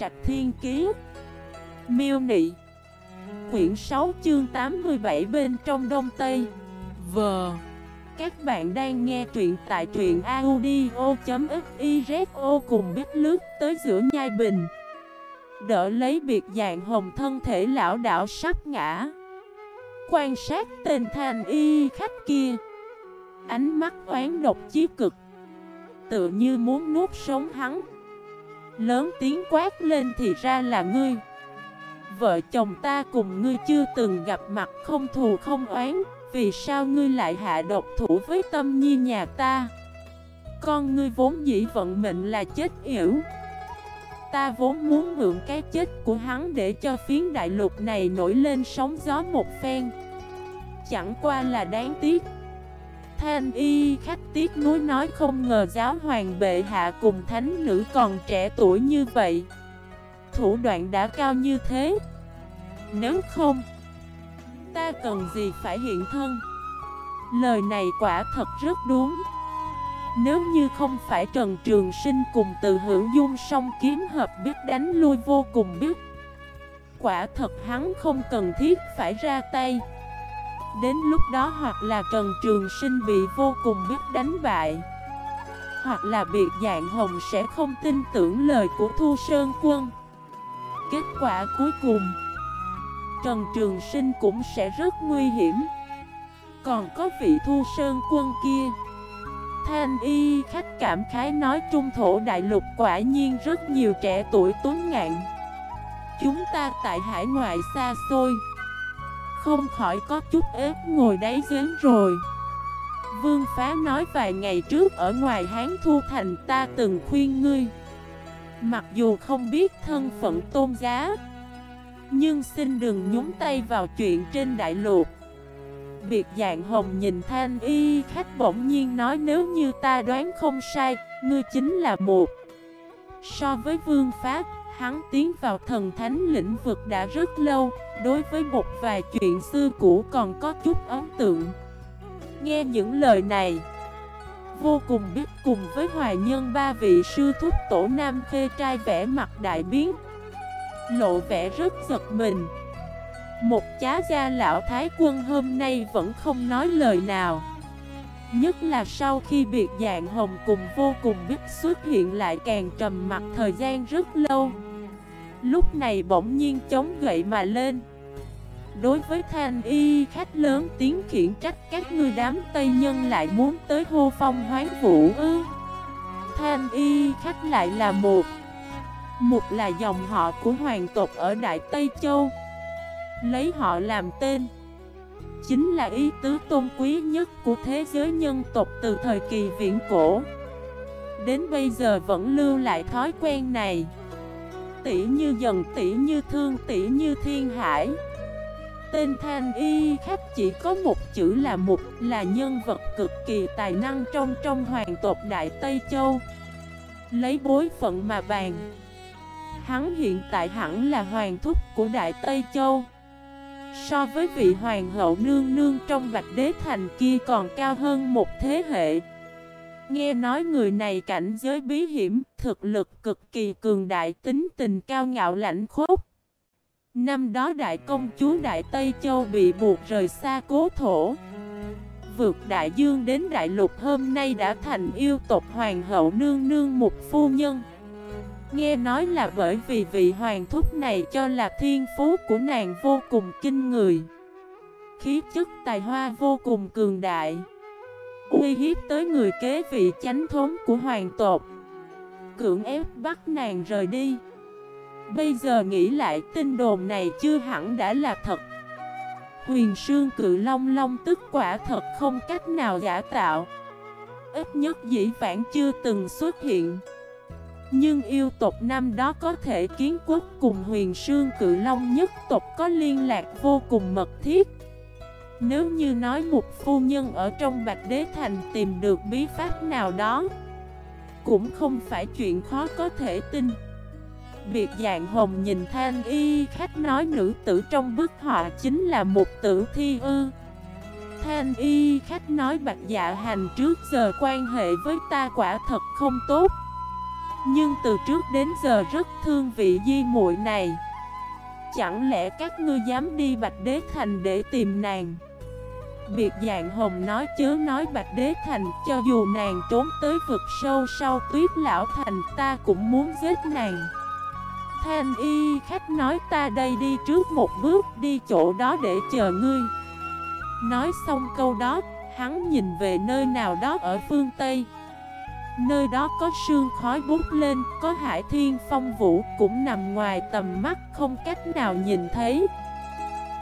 Trạch Thiên Kiế Miêu Nị. Quyển 6 chương 87 bên trong Đông Tây. Vờ Các bạn đang nghe truyện tại truyện audio.xyzo cùng biết lướt tới giữa nhai bình. Đỡ lấy biệt dạng hồng thân thể lão đảo sắp ngã. Quan sát tên thanh y khách kia. Ánh mắt oán độc chí cực. Tự như muốn nuốt sống hắn. Lớn tiếng quát lên thì ra là ngươi. Vợ chồng ta cùng ngươi chưa từng gặp mặt không thù không oán, Vì sao ngươi lại hạ độc thủ với tâm nhi nhà ta? Con ngươi vốn dĩ vận mệnh là chết yểu. Ta vốn muốn mượn cái chết của hắn để cho phiến đại lục này nổi lên sóng gió một phen. Chẳng qua là đáng tiếc. Thanh y khách tiếc nuối nói không ngờ giáo hoàng bệ hạ cùng thánh nữ còn trẻ tuổi như vậy. Thủ đoạn đã cao như thế. Nếu không, Ta cần gì phải hiện thân? Lời này quả thật rất đúng. Nếu như không phải Trần Trường Sinh cùng từ hữu dung song kiếm hợp biết đánh lui vô cùng biết, Quả thật hắn không cần thiết phải ra tay. Đến lúc đó hoặc là Trần Trường Sinh bị vô cùng biết đánh bại, Hoặc là biệt dạng hồng sẽ không tin tưởng lời của Thu Sơn Quân. Kết quả cuối cùng, Trần Trường Sinh cũng sẽ rất nguy hiểm. Còn có vị Thu Sơn Quân kia. Thanh y khách cảm khái nói trung thổ đại lục quả nhiên rất nhiều trẻ tuổi tuấn ngạn. Chúng ta tại hải ngoại xa xôi không khỏi có chút ép ngồi đáy giếng rồi. Vương Phá nói vài ngày trước ở ngoài Hán Thu Thành ta từng khuyên ngươi. Mặc dù không biết thân phận tôn giá, Nhưng xin đừng nhúng tay vào chuyện trên đại lục. Biệt dạng hồng nhìn thanh y khách bỗng nhiên nói nếu như ta đoán không sai, Ngươi chính là một. So với vương Phá. Hắn tiến vào thần thánh lĩnh vực đã rất lâu, Đối với một vài chuyện xưa cũ còn có chút ấn tượng. Nghe những lời này, Vô cùng biết cùng với hoài nhân ba vị sư thúc tổ nam khê trai vẽ mặt đại biến, Lộ vẻ rất giật mình. Một chá gia lão thái quân hôm nay vẫn không nói lời nào. Nhất là sau khi biệt dạng hồng cùng vô cùng biết xuất hiện lại càng trầm mặt thời gian rất lâu. Lúc này bỗng nhiên chống gậy mà lên. Đối với thanh y khách lớn tiếng khiển trách các ngươi đám Tây Nhân lại muốn tới hô phong hoán vũ ư. Thanh y khách lại là một. Một là dòng họ của hoàng tộc ở Đại Tây Châu. Lấy họ làm tên. Chính là ý tứ tôn quý nhất của thế giới nhân tộc từ thời kỳ viễn cổ. Đến bây giờ vẫn lưu lại thói quen này tỷ như dần, tỷ như thương, tỷ như thiên hải. Tên Thanh Y khác chỉ có một chữ là một là nhân vật cực kỳ tài năng trong trong hoàng tộc Đại Tây Châu. Lấy bối phận mà bàn, Hắn hiện tại hẳn là hoàng thúc của Đại Tây Châu. So với vị hoàng hậu nương nương trong Bạch Đế Thành kia còn cao hơn một thế hệ. Nghe nói người này cảnh giới bí hiểm, thực lực cực kỳ cường đại tính tình cao ngạo lãnh khốc. Năm đó đại công chúa Đại Tây Châu bị buộc rời xa cố thổ. Vượt đại dương đến đại lục hôm nay đã thành yêu tộc hoàng hậu nương nương một phu nhân. Nghe nói là bởi vì vị hoàng thúc này cho là thiên phú của nàng vô cùng kinh người. Khí chất tài hoa vô cùng cường đại uy hiếp tới người kế vị chánh thống của hoàng tộc. Cưỡng ép bắt nàng rời đi. Bây giờ nghĩ lại tin đồn này chưa hẳn đã là thật. Huyền sương cự long long tức quả thật không cách nào giả tạo. Ít nhất dĩ vãng chưa từng xuất hiện. Nhưng yêu tộc năm đó có thể kiến quốc cùng huyền sương cự long nhất tộc có liên lạc vô cùng mật thiết nếu như nói một phu nhân ở trong Bạch Đế Thành tìm được bí pháp nào đó, Cũng không phải chuyện khó có thể tin. Việc dạng hồng nhìn thanh y khách nói nữ tử trong bức họa chính là một tử thi ư. Thanh y khách nói bạch dạ hành trước giờ quan hệ với ta quả thật không tốt. Nhưng từ trước đến giờ rất thương vị di muội này. Chẳng lẽ các ngươi dám đi Bạch Đế Thành để tìm nàng? Biệt dạng hồng nói chớ nói Bạch Đế Thành, Cho dù nàng trốn tới vực sâu sau tuyết lão thành, Ta cũng muốn giết nàng. Thanh y khách nói ta đây đi trước một bước, Đi chỗ đó để chờ ngươi. Nói xong câu đó, Hắn nhìn về nơi nào đó ở phương Tây. Nơi đó có sương khói bút lên, Có hải thiên phong vũ Cũng nằm ngoài tầm mắt Không cách nào nhìn thấy.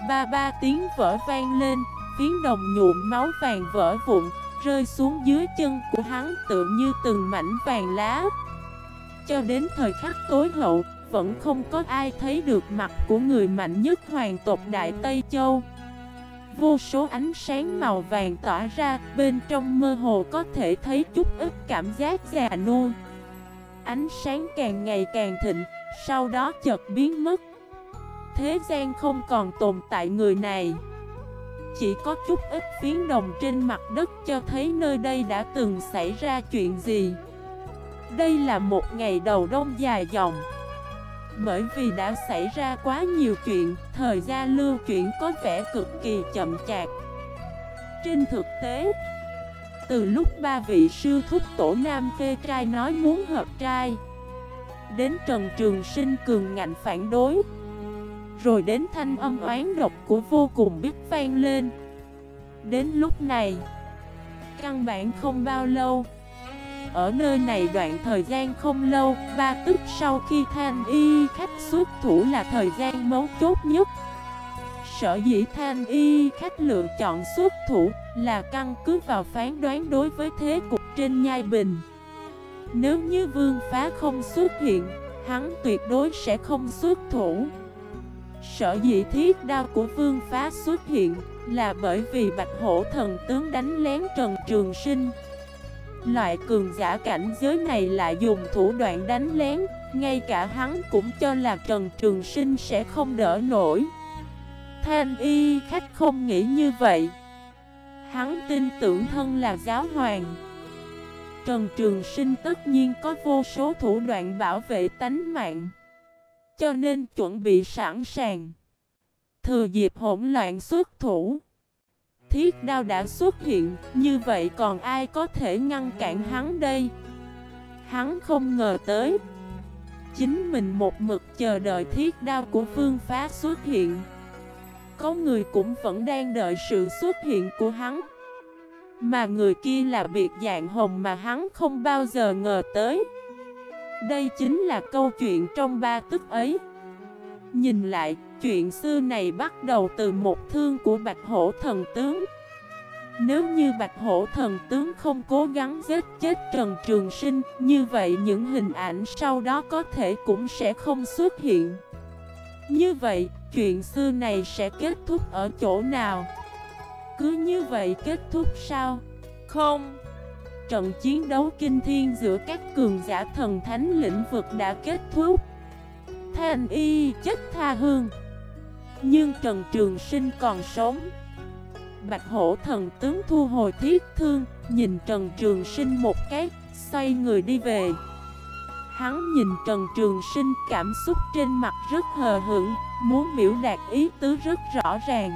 Ba ba tiếng vỡ vang lên Phiến đồng nhuộm máu vàng vỡ vụn Rơi xuống dưới chân của hắn Tự như từng mảnh vàng lá Cho đến thời khắc tối hậu Vẫn không có ai thấy được mặt của người mạnh nhất hoàng tộc Đại Tây Châu Vô số ánh sáng màu vàng tỏa ra, bên trong mơ hồ có thể thấy chút ít cảm giác già nua. Ánh sáng càng ngày càng thịnh, sau đó chợt biến mất. Thế gian không còn tồn tại người này. Chỉ có chút ít phiến đồng trên mặt đất cho thấy nơi đây đã từng xảy ra chuyện gì. Đây là một ngày đầu đông dài dòng. Bởi vì đã xảy ra quá nhiều chuyện, thời gian lưu chuyển có vẻ cực kỳ chậm chạp. Trên thực tế, từ lúc ba vị sư thúc tổ nam phê trai nói muốn hợp trai, đến Trần Trường Sinh cường ngạnh phản đối, rồi đến thanh âm oán độc của vô cùng biết vang lên. Đến lúc này, căn bản không bao lâu, ở nơi này đoạn thời gian không lâu, ba tức sau khi thanh y khách xuất thủ là thời gian mấu chốt nhất. Sở dĩ thanh y khách lựa chọn xuất thủ là căn cứ vào phán đoán đối với thế cục trên nhai bình. Nếu như vương phá không xuất hiện, hắn tuyệt đối sẽ không xuất thủ. Sở dĩ thiết đao của vương phá xuất hiện là bởi vì bạch hổ thần tướng đánh lén Trần Trường Sinh. Loại cường giả cảnh giới này lại dùng thủ đoạn đánh lén, Ngay cả hắn cũng cho là Trần Trường Sinh sẽ không đỡ nổi. Thanh y khách không nghĩ như vậy. Hắn tin tưởng thân là giáo hoàng. Trần Trường Sinh tất nhiên có vô số thủ đoạn bảo vệ tánh mạng. Cho nên chuẩn bị sẵn sàng Thừa dịp hỗn loạn xuất thủ thiết đao đã xuất hiện, như vậy còn ai có thể ngăn cản hắn đây? Hắn không ngờ tới. Chính mình một mực chờ đợi thiết đao của Phương phá xuất hiện. Có người cũng vẫn đang đợi sự xuất hiện của hắn. Mà người kia là biệt dạng hồng mà hắn không bao giờ ngờ tới. Đây chính là câu chuyện trong ba tức ấy. Nhìn lại, chuyện xưa này bắt đầu từ một thương của Bạch Hổ Thần Tướng Nếu như Bạch Hổ Thần Tướng không cố gắng giết chết Trần Trường Sinh Như vậy những hình ảnh sau đó có thể cũng sẽ không xuất hiện Như vậy, chuyện xưa này sẽ kết thúc ở chỗ nào? Cứ như vậy kết thúc sao? Không Trận chiến đấu kinh thiên giữa các cường giả thần thánh lĩnh vực đã kết thúc. Thanh y chết tha hương Nhưng Trần Trường Sinh còn sống. Bạch hổ thần tướng thu hồi thiết thương Nhìn Trần Trường Sinh một cái Xoay người đi về. Hắn nhìn Trần Trường Sinh cảm xúc trên mặt rất hờ hững Muốn biểu đạt ý tứ rất rõ ràng.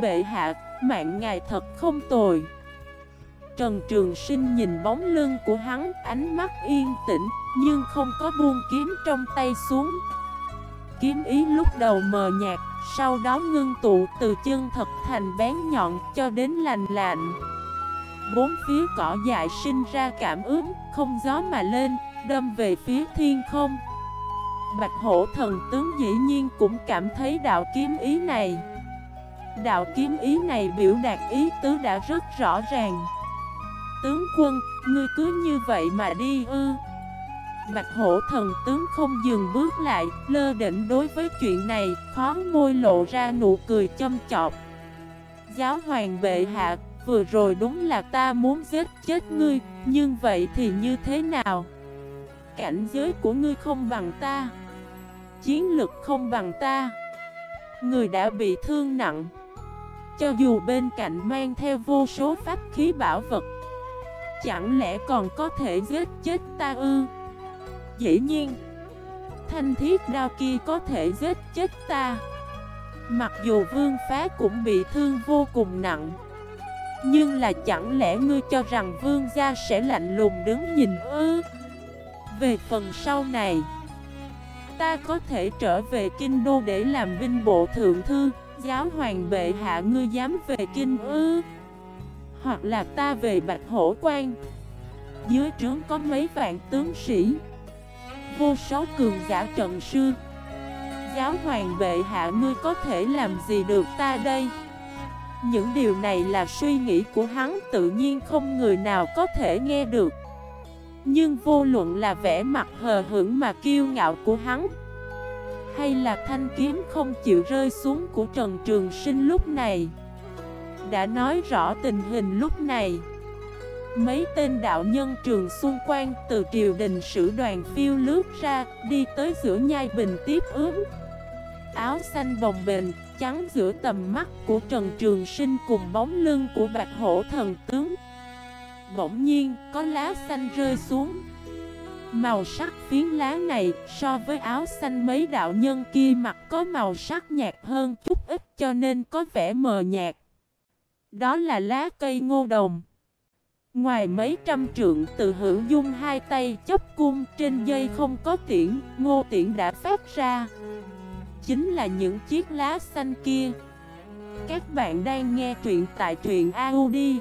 Bệ hạ, mạng ngài thật không tồi. Trần Trường Sinh nhìn bóng lưng của hắn, ánh mắt yên tĩnh, nhưng không có buông kiếm trong tay xuống. Kiếm ý lúc đầu mờ nhạt, sau đó ngưng tụ từ chân thật thành bén nhọn cho đến lành lạnh. Bốn phía cỏ dại sinh ra cảm ứng, không gió mà lên, đâm về phía thiên không. Bạch hổ thần tướng dĩ nhiên cũng cảm thấy đạo kiếm ý này. Đạo kiếm ý này biểu đạt ý tứ đã rất rõ ràng. Tướng quân, ngươi cứ như vậy mà đi ư. Bạch hổ thần tướng không dừng bước lại Lơ định đối với chuyện này Khó môi lộ ra nụ cười châm chọc. Giáo hoàng bệ hạ Vừa rồi đúng là ta muốn giết chết ngươi Nhưng vậy thì như thế nào? Cảnh giới của ngươi không bằng ta. Chiến lực không bằng ta. Người đã bị thương nặng. Cho dù bên cạnh mang theo vô số pháp khí bảo vật Chẳng lẽ còn có thể giết chết ta ư? Dĩ nhiên, Thanh thiết đao kia có thể giết chết ta. Mặc dù vương phá cũng bị thương vô cùng nặng, Nhưng là chẳng lẽ ngươi cho rằng vương gia sẽ lạnh lùng đứng nhìn ư? Về phần sau này, Ta có thể trở về kinh đô để làm binh bộ thượng thư, Giáo hoàng bệ hạ ngươi dám về kinh ư? Hoặc là ta về bạch hổ quan. Dưới trướng có mấy vạn tướng sĩ. Vô số cường giả trận sư. Giáo hoàng bệ hạ ngươi có thể làm gì được ta đây? Những điều này là suy nghĩ của hắn tự nhiên không người nào có thể nghe được. Nhưng vô luận là vẻ mặt hờ hững mà kiêu ngạo của hắn, Hay là thanh kiếm không chịu rơi xuống của Trần Trường Sinh lúc này đã nói rõ tình hình lúc này. Mấy tên đạo nhân trường xung quanh từ triều đình sử đoàn phiêu lướt ra, Đi tới giữa nhai bình tiếp ướm Áo xanh bồng bềnh, Trắng giữa tầm mắt của Trần Trường Sinh cùng bóng lưng của bạch hổ thần tướng. Bỗng nhiên, có lá xanh rơi xuống. Màu sắc phiến lá này, so với áo xanh mấy đạo nhân kia mặc có màu sắc nhạt hơn chút ít, cho nên có vẻ mờ nhạt. Đó là lá cây ngô đồng. Ngoài mấy trăm trượng từ hữu dung hai tay chấp cung trên dây không có tiễn, ngô tiễn đã phát ra. Chính là những chiếc lá xanh kia. Các bạn đang nghe truyện tại truyện audio.fif